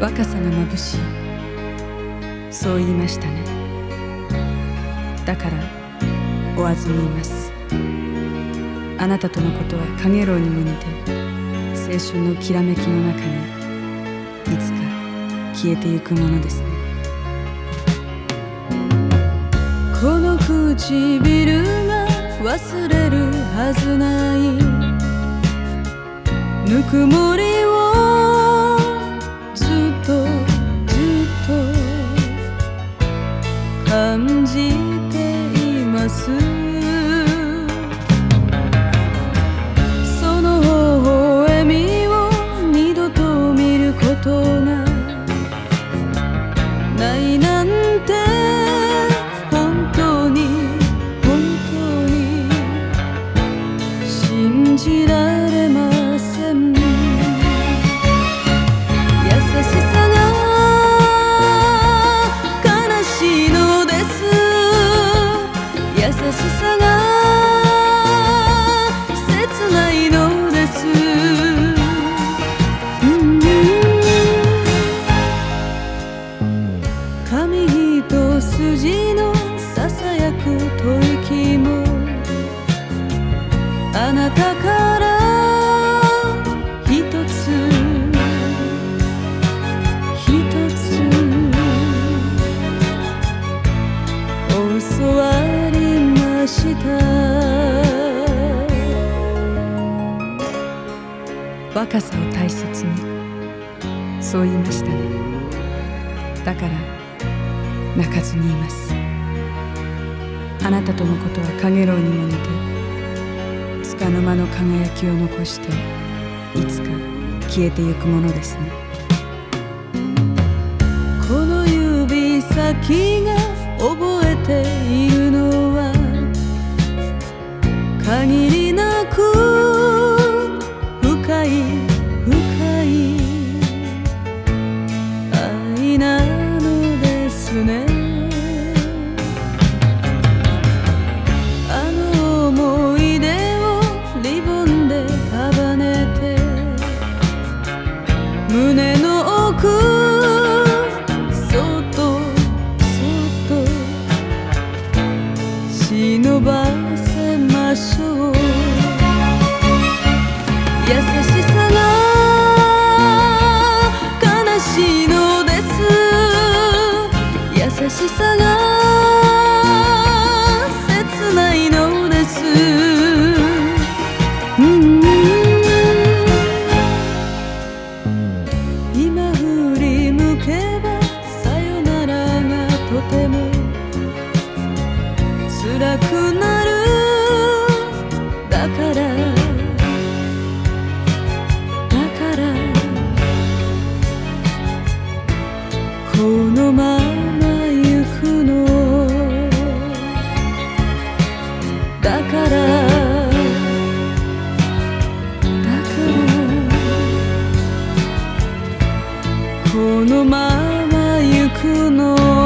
若さが眩しい。そう言いましたね。だから追わずにいます。あなたとのことは陽炎にも似て青春のきらめきの中にいつか消えてゆくものですね。この唇が忘れるはずない。ぬくもりないなした。若さを大切に。そう言いましたね。だから泣かずにいます。あなたとのことは陽炎にも似て束の間の輝きを残していつか消えてゆくものですね。この指先が覚えている。限りなく深い深い愛なのですね。あの思い出をリボンで束ねて胸の奥そっとそっと忍ばせしょう。優しさが悲しいのです。優しさがだから。だから。このまま行くの。